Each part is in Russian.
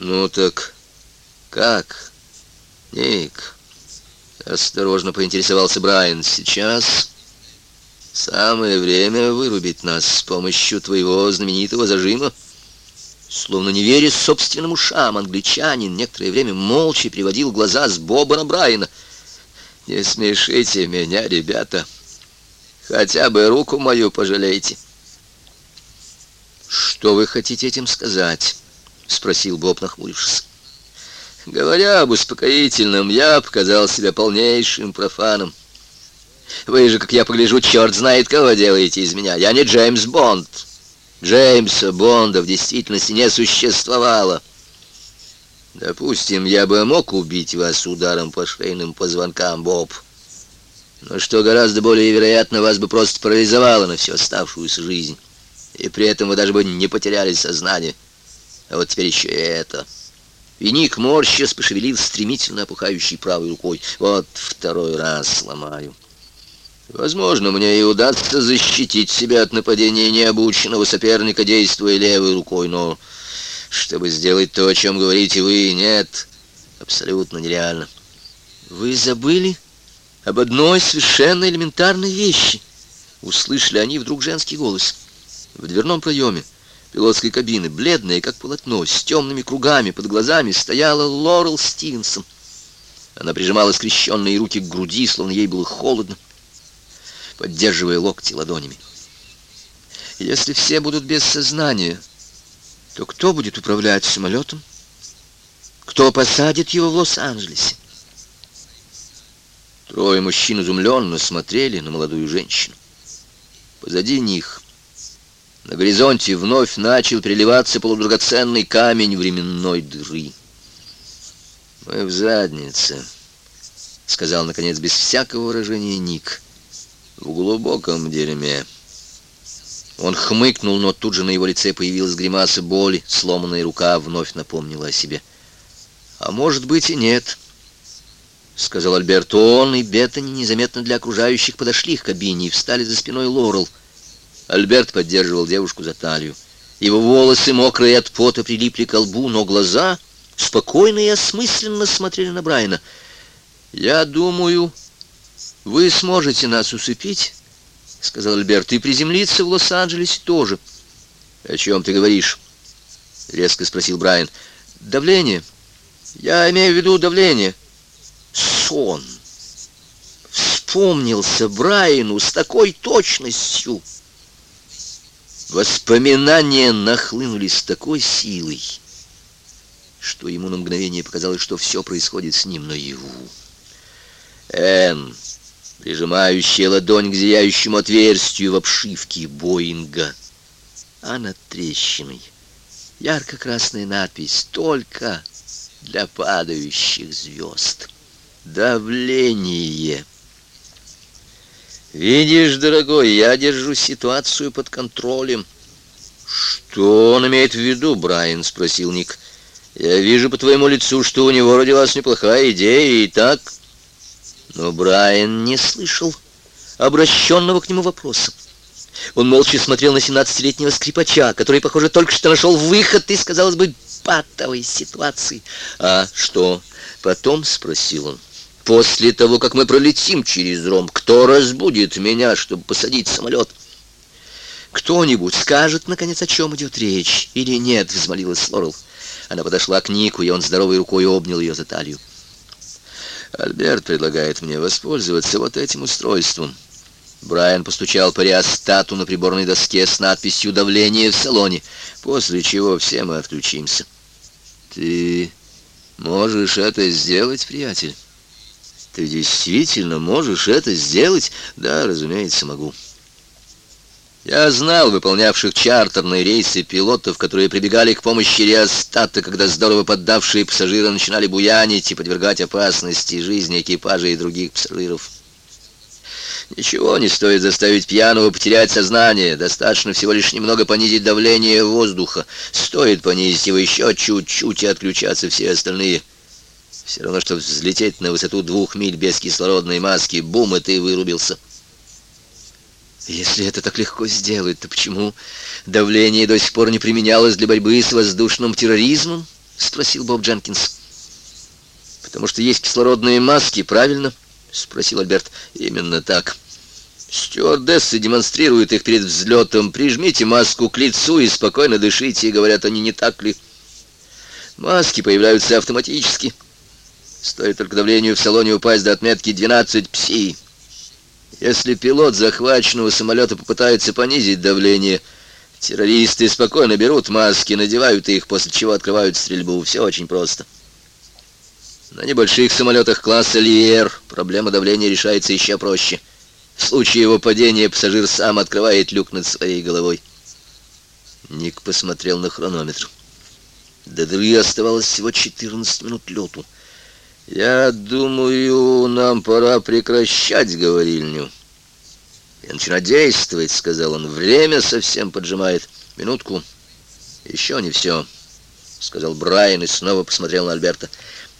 «Ну так как, Ник?» Осторожно поинтересовался Брайан. «Сейчас самое время вырубить нас с помощью твоего знаменитого зажима». Словно не веря собственным ушам, англичанин некоторое время молча приводил глаза с Боба на Брайана. «Не смешите меня, ребята. Хотя бы руку мою пожалейте». «Что вы хотите этим сказать?» — спросил Боб, нахмурившись. «Говоря об успокоительном, я показал себя полнейшим профаном. Вы же, как я погляжу, черт знает, кого делаете из меня. Я не Джеймс Бонд. Джеймса Бонда в действительности не существовало. Допустим, я бы мог убить вас ударом по шейным позвонкам, Боб. Но что гораздо более вероятно, вас бы просто парализовало на всю оставшуюся жизнь и при этом вы даже бы не потеряли сознание. А вот теперь еще это. И Ник морщас пошевелил стремительно опухающей правой рукой. Вот второй раз сломаю. Возможно, мне и удастся защитить себя от нападения необученного соперника, действуя левой рукой, но чтобы сделать то, о чем говорите вы, нет, абсолютно нереально. Вы забыли об одной совершенно элементарной вещи. Услышали они вдруг женский голос. В дверном проеме пилотской кабины, бледная, как полотно, с темными кругами под глазами, стояла Лорел Стивенсон. Она прижимала скрещенные руки к груди, словно ей было холодно, поддерживая локти ладонями. Если все будут без сознания, то кто будет управлять самолетом? Кто посадит его в Лос-Анджелесе? Трое мужчин изумленно смотрели на молодую женщину. Позади них на горизонте вновь начал переливаться полудрагоценный камень временной дыры. «Мы в заднице», — сказал, наконец, без всякого выражения Ник. «В глубоком дерьме». Он хмыкнул, но тут же на его лице появилась гримаса боли, сломанная рука вновь напомнила о себе. «А может быть и нет», — сказал Альберт. Он и Беттани незаметно для окружающих подошли к кабине и встали за спиной Лорел — Альберт поддерживал девушку за талию. Его волосы, мокрые от пота, прилипли к лбу, но глаза спокойно и осмысленно смотрели на Брайана. «Я думаю, вы сможете нас усыпить», — сказал Альберт, — «и приземлиться в Лос-Анджелесе тоже». «О чем ты говоришь?» — резко спросил Брайан. «Давление. Я имею в виду давление. Сон». Вспомнился Брайану с такой точностью, — Воспоминания нахлынули с такой силой, что ему на мгновение показалось, что все происходит с ним наяву. Энн, прижимающая ладонь к зияющему отверстию в обшивке Боинга, а над трещиной ярко-красная надпись «Только для падающих звезд». Давление. «Видишь, дорогой, я держу ситуацию под контролем». «Что он имеет в виду, Брайан?» — спросил Ник. «Я вижу по твоему лицу, что у него родилась неплохая идея, и так...» Но Брайан не слышал обращенного к нему вопроса. Он молча смотрел на семнадцатилетнего скрипача, который, похоже, только что нашел выход из, казалось бы, патовой ситуации. «А что?» — потом спросил он. После того, как мы пролетим через Ром, кто разбудит меня, чтобы посадить самолет? Кто-нибудь скажет, наконец, о чем идет речь, или нет, взмолилась Лорел. Она подошла к Нику, и он здоровой рукой обнял ее за талию. Альберт предлагает мне воспользоваться вот этим устройством. Брайан постучал по реостату на приборной доске с надписью «Давление в салоне», после чего все мы отключимся. Ты можешь это сделать, приятель? Ты действительно можешь это сделать? Да, разумеется, могу. Я знал выполнявших чартерные рейсы пилотов, которые прибегали к помощи реостата, когда здорово поддавшие пассажиры начинали буянить и подвергать опасности жизни экипажа и других пассажиров. Ничего не стоит заставить пьяного потерять сознание. Достаточно всего лишь немного понизить давление воздуха. Стоит понизить его еще чуть-чуть и отключаться все остальные. Все равно, что взлететь на высоту двух миль без кислородной маски. Бум, и ты вырубился. Если это так легко сделать, то почему давление до сих пор не применялось для борьбы с воздушным терроризмом? спросил Боб Дженкинс. Потому что есть кислородные маски, правильно? спросил Альберт. Именно так. Стюардессы демонстрируют их перед взлетом. Прижмите маску к лицу и спокойно дышите, говорят они, не так ли? Маски появляются автоматически. Стоит только давлению в салоне упасть до отметки 12 пси. Если пилот захваченного самолета попытается понизить давление, террористы спокойно берут маски, надевают их, после чего открывают стрельбу. Все очень просто. На небольших самолетах класса Лиер проблема давления решается еще проще. В случае его падения пассажир сам открывает люк над своей головой. Ник посмотрел на хронометр. До дыры оставалось всего 14 минут лету. «Я думаю, нам пора прекращать говорильню и начинать действовать», — сказал он. «Время совсем поджимает. Минутку. Еще не все», — сказал Брайан и снова посмотрел на Альберта.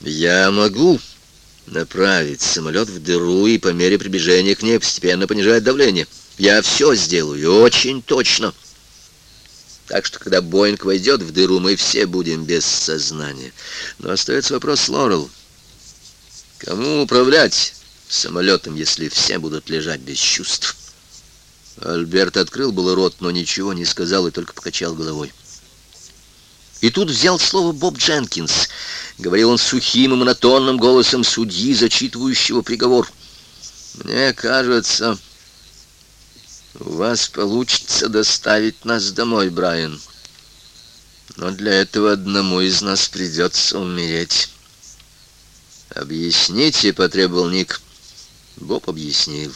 «Я могу направить самолет в дыру и по мере приближения к ней постепенно понижать давление. Я все сделаю, очень точно. Так что, когда Боинг войдет в дыру, мы все будем без сознания. Но остается вопрос, Лорел. Кому управлять самолетом, если все будут лежать без чувств? Альберт открыл было рот, но ничего не сказал и только покачал головой. И тут взял слово Боб Дженкинс. Говорил он сухим и монотонным голосом судьи, зачитывающего приговор. «Мне кажется, у вас получится доставить нас домой, Брайан. Но для этого одному из нас придется умереть». «Объясните», — потребовал Ник. Боб объяснил.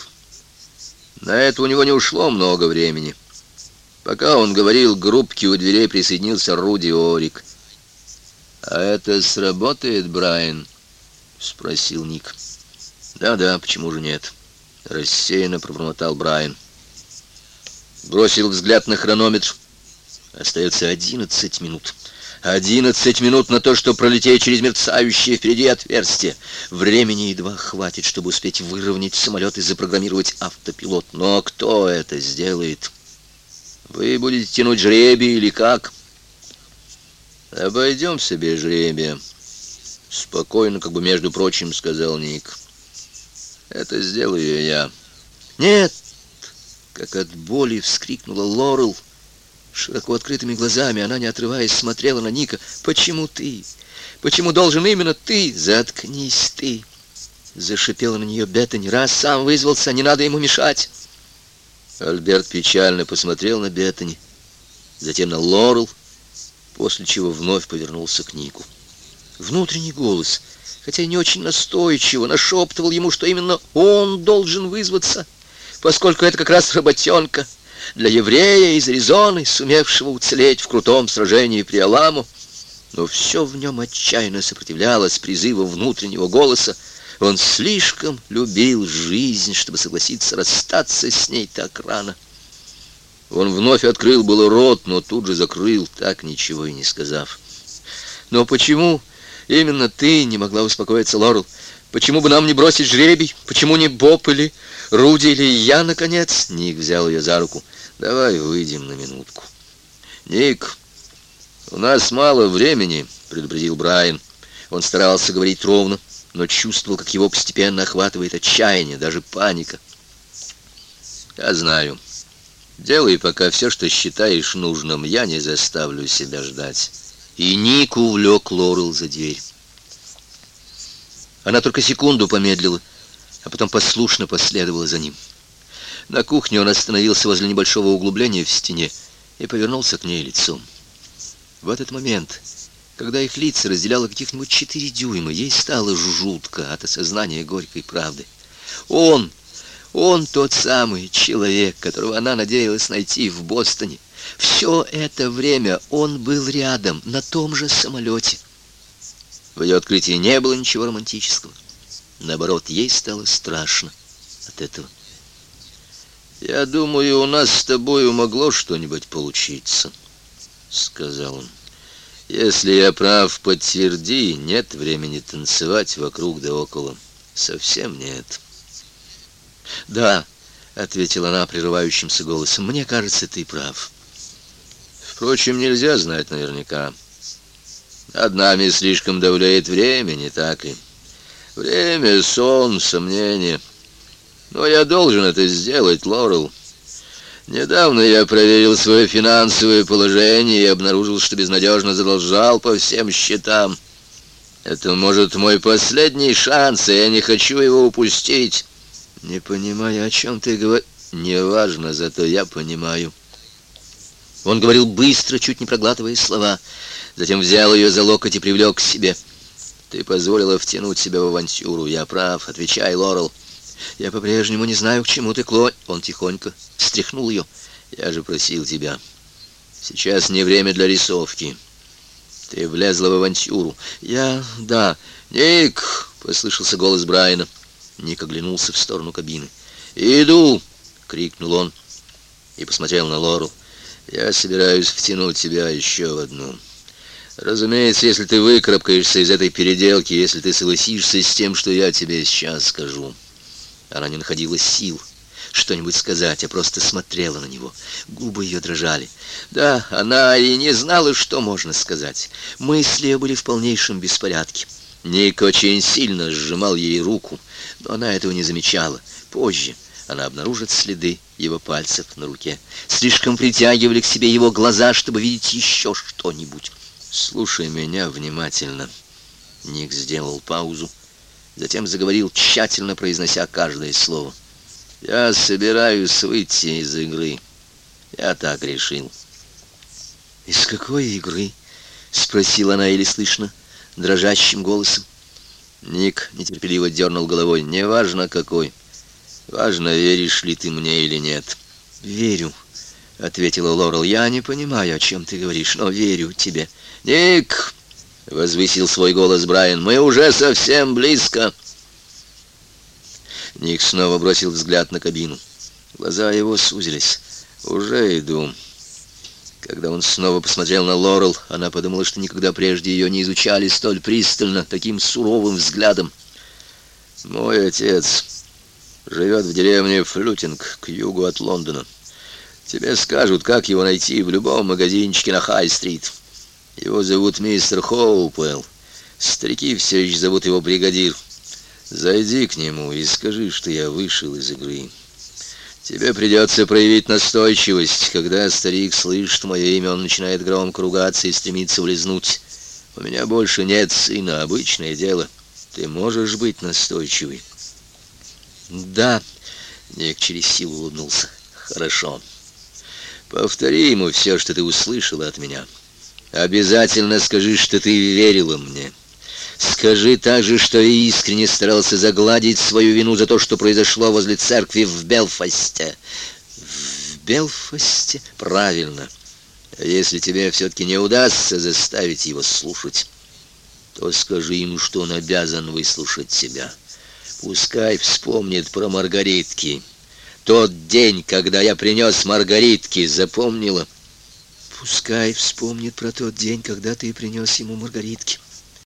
На это у него не ушло много времени. Пока он говорил, к группке у дверей присоединился Руди Орик. «А это сработает, Брайан?» — спросил Ник. «Да-да, почему же нет?» — рассеянно пробормотал Брайан. Бросил взгляд на хронометр. Остается одиннадцать минут. Одиннадцать минут на то, чтобы пролететь через мерцающее впереди отверстие. Времени едва хватит, чтобы успеть выровнять самолет и запрограммировать автопилот. Но кто это сделает?» Вы будете тянуть жребий или как? Обойдемся без жребия. Спокойно, как бы между прочим, сказал Ник. Это сделаю я. Нет! Как от боли вскрикнула Лорел. Широко открытыми глазами она, не отрываясь, смотрела на Ника. «Почему ты? Почему должен именно ты? Заткнись ты!» Зашипела на нее Беттани. «Раз сам вызвался, не надо ему мешать!» Альберт печально посмотрел на Беттани, затем на Лорел, после чего вновь повернулся к Нику. Внутренний голос, хотя и не очень настойчиво, нашептывал ему, что именно он должен вызваться, поскольку это как раз работенка для еврея из Аризоны, сумевшего уцелеть в крутом сражении при Аламу. Но все в нем отчаянно сопротивлялось призыву внутреннего голоса, он слишком любил жизнь, чтобы согласиться расстаться с ней так рано. Он вновь открыл было рот, но тут же закрыл, так ничего и не сказав. «Но почему именно ты не могла успокоиться, Лорел? Почему бы нам не бросить жребий? Почему не Боб или Руди или я, наконец?» Ник взял ее за руку. «Давай выйдем на минутку». «Ник, у нас мало времени», — предупредил Брайан. Он старался говорить ровно но чувствовал, как его постепенно охватывает отчаяние, даже паника. «Я знаю. Делай пока все, что считаешь нужным. Я не заставлю себя ждать». И Ник увлек Лорел за дверь. Она только секунду помедлила, а потом послушно последовала за ним. На кухне он остановился возле небольшого углубления в стене и повернулся к ней лицом. В этот момент когда их лица разделяло каких-нибудь четыре дюйма, ей стало жутко от осознания горькой правды. Он, он тот самый человек, которого она надеялась найти в Бостоне. Все это время он был рядом, на том же самолете. В ее открытии не было ничего романтического. Наоборот, ей стало страшно от этого. «Я думаю, у нас с тобою могло что-нибудь получиться», — сказал он. Если я прав, подтверди, нет времени танцевать вокруг да около. Совсем нет. Да, ответила она прерывающимся голосом. Мне кажется, ты прав. Впрочем, нельзя знать наверняка. Над нами слишком давляет время, не так ли? Время, сон, сомнения. Но я должен это сделать, Лорел. Недавно я проверил свое финансовое положение и обнаружил, что безнадежно задолжал по всем счетам. Это, может, мой последний шанс, и я не хочу его упустить. Не понимаю, о чем ты говоришь. Неважно, зато я понимаю. Он говорил быстро, чуть не проглатывая слова. Затем взял ее за локоть и привлек к себе. Ты позволила втянуть себя в авантюру. Я прав. Отвечай, Лорел. Я по-прежнему не знаю, к чему ты клонь. Он тихонько встряхнул ее. Я же просил тебя. Сейчас не время для рисовки. Ты влезла в авантюру. Я... да. Ник! Послышался голос Брайана. Ник оглянулся в сторону кабины. «Иду!» — крикнул он и посмотрел на Лору. «Я собираюсь втянуть тебя еще в одну. Разумеется, если ты выкарабкаешься из этой переделки, если ты согласишься с тем, что я тебе сейчас скажу». Она не находила сил что-нибудь сказать, а просто смотрела на него. Губы ее дрожали. Да, она и не знала, что можно сказать. Мысли ее были в полнейшем беспорядке. Ник очень сильно сжимал ей руку, но она этого не замечала. Позже она обнаружит следы его пальцев на руке. Слишком притягивали к себе его глаза, чтобы видеть еще что-нибудь. «Слушай меня внимательно». Ник сделал паузу, затем заговорил, тщательно произнося каждое слово. Я собираюсь выйти из игры. Я так решил. Из какой игры? Спросила она еле слышно, дрожащим голосом. Ник нетерпеливо дернул головой. Неважно какой. Важно, веришь ли ты мне или нет. Верю, ответила Лорел. Я не понимаю, о чем ты говоришь, но верю тебе. Ник, возвысил свой голос Брайан. Мы уже совсем близко. Ник снова бросил взгляд на кабину. Глаза его сузились. «Уже иду». Когда он снова посмотрел на Лорел, она подумала, что никогда прежде ее не изучали столь пристально, таким суровым взглядом. «Мой отец живет в деревне Флютинг, к югу от Лондона. Тебе скажут, как его найти в любом магазинчике на Хай-стрит. Его зовут мистер Хоупелл. Старики все еще зовут его бригадир. Зайди к нему и скажи, что я вышел из игры. Тебе придется проявить настойчивость. Когда старик слышит мое имя, он начинает громко ругаться и стремится влезнуть. У меня больше нет сына, обычное дело. Ты можешь быть настойчивый. Да, Ник через силу улыбнулся. Хорошо. Повтори ему все, что ты услышала от меня. Обязательно скажи, что ты верила мне. Скажи также, что я искренне старался загладить свою вину за то, что произошло возле церкви в Белфасте. В Белфасте? Правильно. Если тебе все-таки не удастся заставить его слушать, то скажи ему, что он обязан выслушать тебя. Пускай вспомнит про маргаритки. Тот день, когда я принес маргаритки, запомнила? Пускай вспомнит про тот день, когда ты принес ему маргаритки.